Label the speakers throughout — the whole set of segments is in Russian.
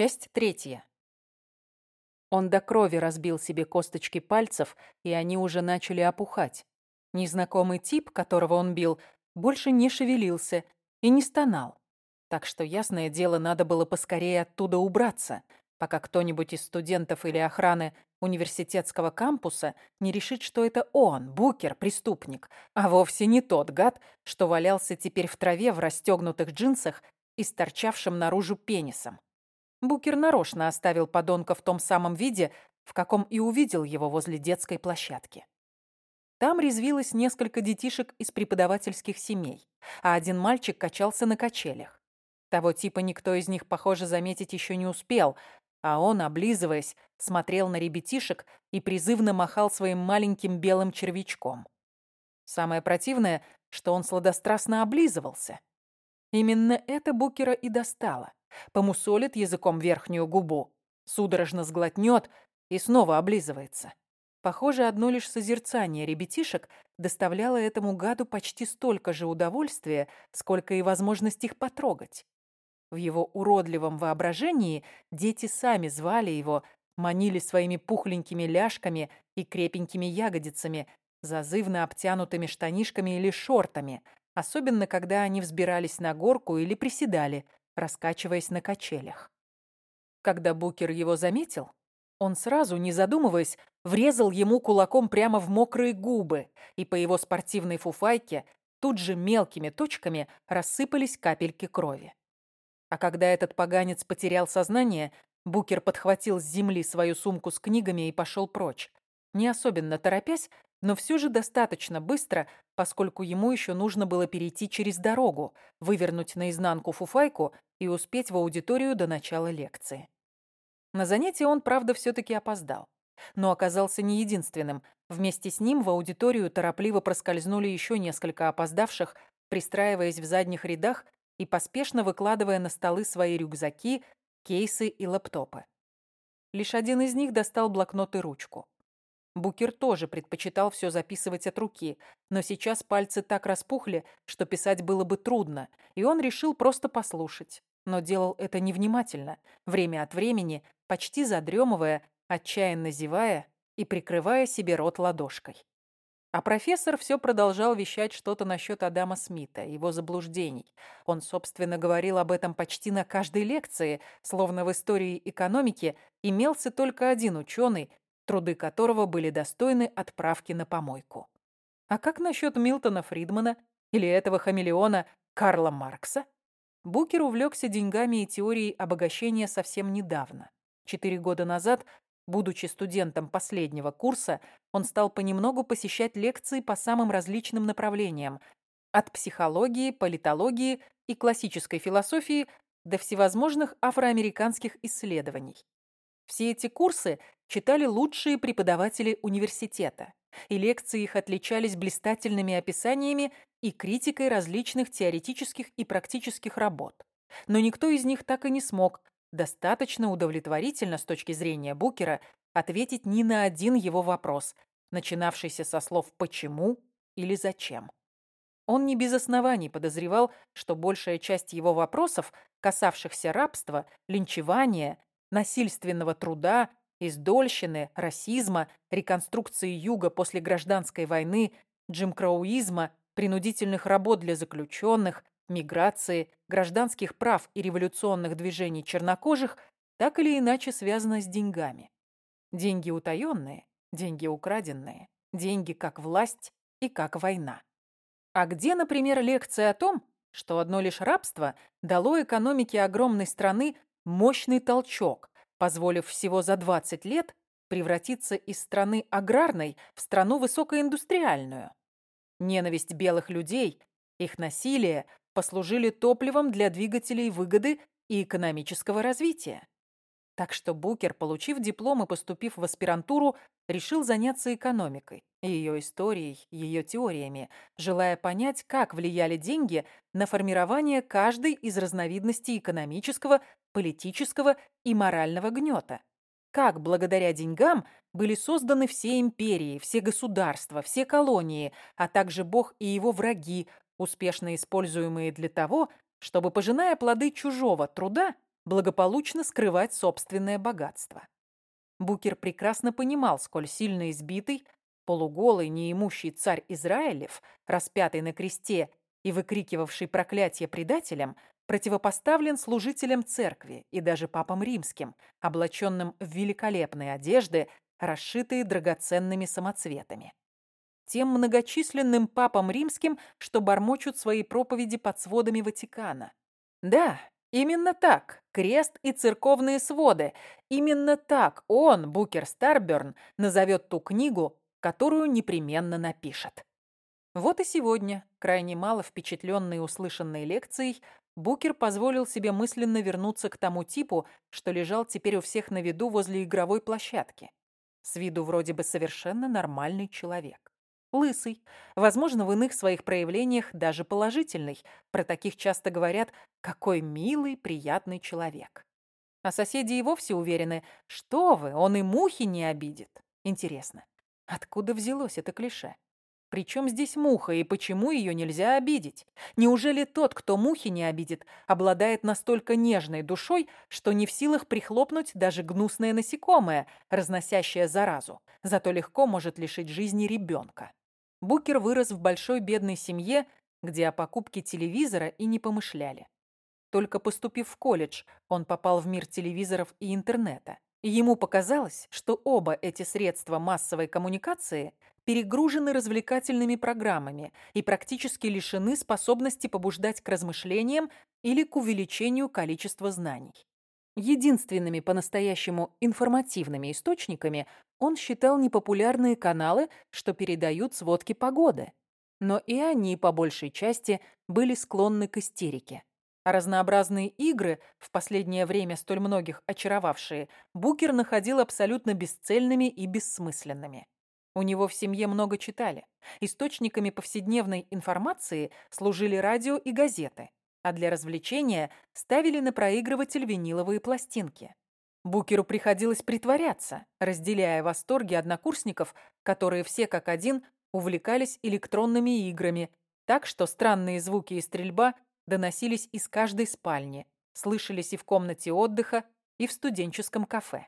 Speaker 1: Часть третья. Он до крови разбил себе косточки пальцев, и они уже начали опухать. Незнакомый тип, которого он бил, больше не шевелился и не стонал. Так что, ясное дело, надо было поскорее оттуда убраться, пока кто-нибудь из студентов или охраны университетского кампуса не решит, что это он, Букер, преступник, а вовсе не тот гад, что валялся теперь в траве в расстегнутых джинсах и с торчавшим наружу пенисом. Букер нарочно оставил подонка в том самом виде, в каком и увидел его возле детской площадки. Там резвилось несколько детишек из преподавательских семей, а один мальчик качался на качелях. Того типа никто из них, похоже, заметить еще не успел, а он, облизываясь, смотрел на ребятишек и призывно махал своим маленьким белым червячком. Самое противное, что он сладострастно облизывался. Именно это Букера и достало помусолит языком верхнюю губу, судорожно сглотнет и снова облизывается. Похоже, одно лишь созерцание ребятишек доставляло этому гаду почти столько же удовольствия, сколько и возможность их потрогать. В его уродливом воображении дети сами звали его, манили своими пухленькими ляжками и крепенькими ягодицами, зазывно обтянутыми штанишками или шортами, особенно когда они взбирались на горку или приседали, раскачиваясь на качелях. Когда Букер его заметил, он сразу, не задумываясь, врезал ему кулаком прямо в мокрые губы, и по его спортивной фуфайке тут же мелкими точками рассыпались капельки крови. А когда этот поганец потерял сознание, Букер подхватил с земли свою сумку с книгами и пошел прочь, не особенно торопясь, но все же достаточно быстро, поскольку ему еще нужно было перейти через дорогу, вывернуть наизнанку фуфайку и успеть в аудиторию до начала лекции. На занятие он, правда, все-таки опоздал. Но оказался не единственным. Вместе с ним в аудиторию торопливо проскользнули еще несколько опоздавших, пристраиваясь в задних рядах и поспешно выкладывая на столы свои рюкзаки, кейсы и лэптопы. Лишь один из них достал блокнот и ручку. Букер тоже предпочитал все записывать от руки, но сейчас пальцы так распухли, что писать было бы трудно, и он решил просто послушать. Но делал это невнимательно, время от времени, почти задремывая, отчаянно зевая и прикрывая себе рот ладошкой. А профессор все продолжал вещать что-то насчет Адама Смита, его заблуждений. Он, собственно, говорил об этом почти на каждой лекции, словно в истории экономики имелся только один ученый, труды которого были достойны отправки на помойку. А как насчет Милтона Фридмана или этого хамелеона Карла Маркса? Букер увлекся деньгами и теорией обогащения совсем недавно. Четыре года назад, будучи студентом последнего курса, он стал понемногу посещать лекции по самым различным направлениям, от психологии, политологии и классической философии до всевозможных афроамериканских исследований. Все эти курсы читали лучшие преподаватели университета, и лекции их отличались блистательными описаниями и критикой различных теоретических и практических работ. Но никто из них так и не смог достаточно удовлетворительно с точки зрения Букера ответить ни на один его вопрос, начинавшийся со слов «почему» или «зачем». Он не без оснований подозревал, что большая часть его вопросов, касавшихся рабства, линчевания, насильственного труда издольщины, расизма, реконструкции Юга после гражданской войны, джимкроуизма, принудительных работ для заключенных, миграции, гражданских прав и революционных движений чернокожих так или иначе связано с деньгами. Деньги утаенные, деньги украденные, деньги как власть и как война. А где, например, лекция о том, что одно лишь рабство дало экономике огромной страны мощный толчок, позволив всего за 20 лет превратиться из страны аграрной в страну высокоиндустриальную. Ненависть белых людей, их насилие послужили топливом для двигателей выгоды и экономического развития. Так что Букер, получив диплом и поступив в аспирантуру, решил заняться экономикой, ее историей, ее теориями, желая понять, как влияли деньги на формирование каждой из разновидностей экономического, политического и морального гнета. Как благодаря деньгам были созданы все империи, все государства, все колонии, а также Бог и его враги, успешно используемые для того, чтобы, пожиная плоды чужого труда, благополучно скрывать собственное богатство. Букер прекрасно понимал, сколь сильно избитый, полуголый, неимущий царь Израилев, распятый на кресте и выкрикивавший проклятие предателям, противопоставлен служителям церкви и даже папам римским, облаченным в великолепные одежды, расшитые драгоценными самоцветами. Тем многочисленным папам римским, что бормочут свои проповеди под сводами Ватикана. Да, именно так, крест и церковные своды, именно так он, Букер Старберн, назовет ту книгу, которую непременно напишет. Вот и сегодня, крайне мало впечатленный услышанной лекцией, Букер позволил себе мысленно вернуться к тому типу, что лежал теперь у всех на виду возле игровой площадки. С виду вроде бы совершенно нормальный человек. Лысый, возможно, в иных своих проявлениях даже положительный. Про таких часто говорят «какой милый, приятный человек». А соседи и вовсе уверены, что вы, он и мухи не обидит. Интересно, откуда взялось это клише? Причем здесь муха и почему ее нельзя обидеть? Неужели тот, кто мухи не обидит, обладает настолько нежной душой, что не в силах прихлопнуть даже гнусное насекомое, разносящее заразу, зато легко может лишить жизни ребенка? Букер вырос в большой бедной семье, где о покупке телевизора и не помышляли. Только поступив в колледж, он попал в мир телевизоров и интернета. И ему показалось, что оба эти средства массовой коммуникации перегружены развлекательными программами и практически лишены способности побуждать к размышлениям или к увеличению количества знаний. Единственными по-настоящему информативными источниками он считал непопулярные каналы, что передают сводки погоды. Но и они, по большей части, были склонны к истерике. Разнообразные игры, в последнее время столь многих очаровавшие, Букер находил абсолютно бесцельными и бессмысленными. У него в семье много читали. Источниками повседневной информации служили радио и газеты, а для развлечения ставили на проигрыватель виниловые пластинки. Букеру приходилось притворяться, разделяя восторги однокурсников, которые все как один увлекались электронными играми, так что странные звуки и стрельба доносились из каждой спальни, слышались и в комнате отдыха, и в студенческом кафе.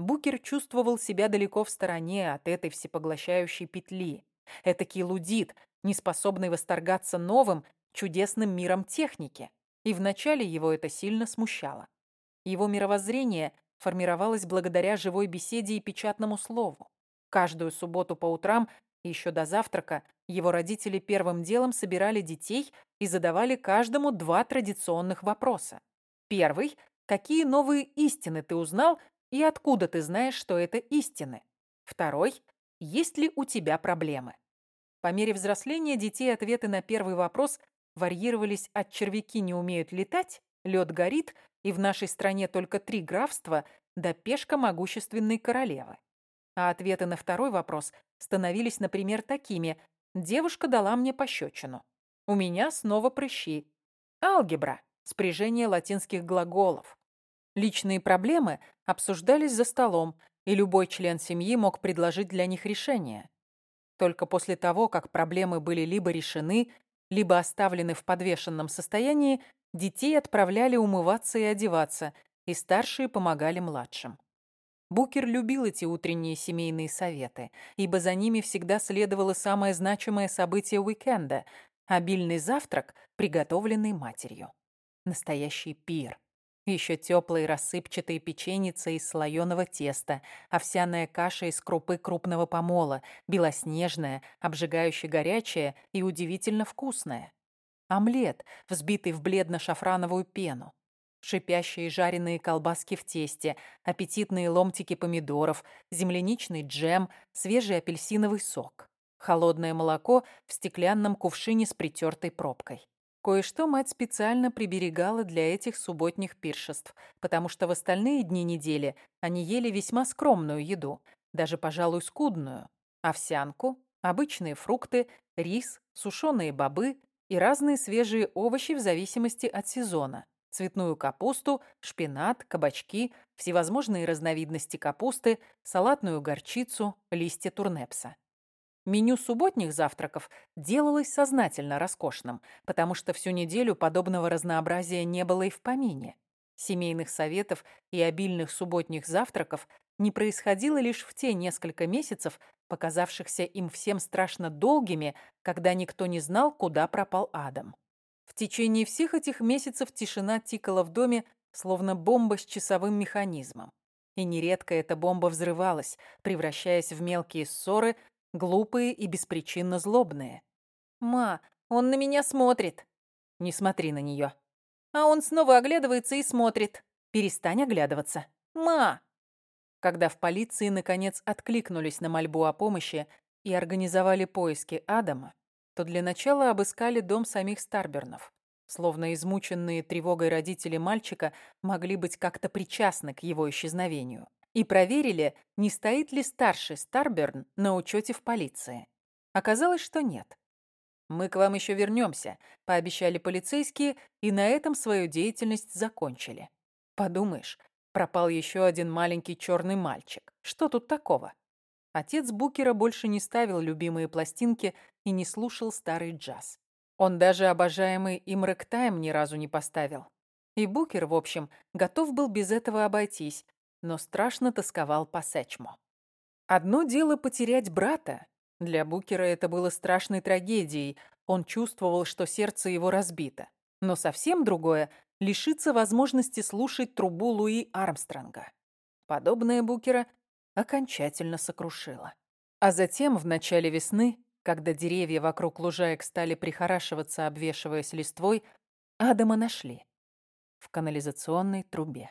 Speaker 1: Букер чувствовал себя далеко в стороне от этой всепоглощающей петли. Этакий лудит, неспособный восторгаться новым, чудесным миром техники. И вначале его это сильно смущало. Его мировоззрение формировалось благодаря живой беседе и печатному слову. Каждую субботу по утрам, еще до завтрака, его родители первым делом собирали детей и задавали каждому два традиционных вопроса. Первый – какие новые истины ты узнал и откуда ты знаешь, что это истины? Второй – есть ли у тебя проблемы? По мере взросления детей ответы на первый вопрос варьировались от «червяки не умеют летать», «лед горит» и в нашей стране только три графства до «пешка могущественной королевы». А ответы на второй вопрос становились, например, такими «девушка дала мне пощечину», «у меня снова прыщи», «алгебра», спряжение латинских глаголов, Личные проблемы обсуждались за столом, и любой член семьи мог предложить для них решение. Только после того, как проблемы были либо решены, либо оставлены в подвешенном состоянии, детей отправляли умываться и одеваться, и старшие помогали младшим. Букер любил эти утренние семейные советы, ибо за ними всегда следовало самое значимое событие уикенда – обильный завтрак, приготовленный матерью. Настоящий пир. Еще теплые рассыпчатые печеницы из слоеного теста, овсяная каша из крупы крупного помола, белоснежная, обжигающе горячая и удивительно вкусная. Омлет, взбитый в бледно-шафрановую пену. Шипящие жареные колбаски в тесте, аппетитные ломтики помидоров, земляничный джем, свежий апельсиновый сок. Холодное молоко в стеклянном кувшине с притертой пробкой. Кое-что мать специально приберегала для этих субботних пиршеств, потому что в остальные дни недели они ели весьма скромную еду, даже, пожалуй, скудную. Овсянку, обычные фрукты, рис, сушеные бобы и разные свежие овощи в зависимости от сезона. Цветную капусту, шпинат, кабачки, всевозможные разновидности капусты, салатную горчицу, листья турнепса. Меню субботних завтраков делалось сознательно роскошным, потому что всю неделю подобного разнообразия не было и в помине. Семейных советов и обильных субботних завтраков не происходило лишь в те несколько месяцев, показавшихся им всем страшно долгими, когда никто не знал, куда пропал Адам. В течение всех этих месяцев тишина тикала в доме, словно бомба с часовым механизмом. И нередко эта бомба взрывалась, превращаясь в мелкие ссоры, глупые и беспричинно злобные. «Ма, он на меня смотрит!» «Не смотри на нее!» А он снова оглядывается и смотрит. Перестань оглядываться. «Ма!» Когда в полиции, наконец, откликнулись на мольбу о помощи и организовали поиски Адама, то для начала обыскали дом самих Старбернов. Словно измученные тревогой родители мальчика могли быть как-то причастны к его исчезновению. И проверили, не стоит ли старший Старберн на учете в полиции. Оказалось, что нет. «Мы к вам еще вернемся», — пообещали полицейские, и на этом свою деятельность закончили. Подумаешь, пропал еще один маленький черный мальчик. Что тут такого? Отец Букера больше не ставил любимые пластинки и не слушал старый джаз. Он даже обожаемый им рэктайм ни разу не поставил. И Букер, в общем, готов был без этого обойтись, но страшно тосковал по Сэчму. Одно дело потерять брата, для Букера это было страшной трагедией. Он чувствовал, что сердце его разбито. Но совсем другое — лишиться возможности слушать трубу Луи Армстронга. Подобное Букера окончательно сокрушило. А затем, в начале весны, когда деревья вокруг лужаек стали прихорашиваться, обвешиваясь листвой, Адама нашли в канализационной трубе.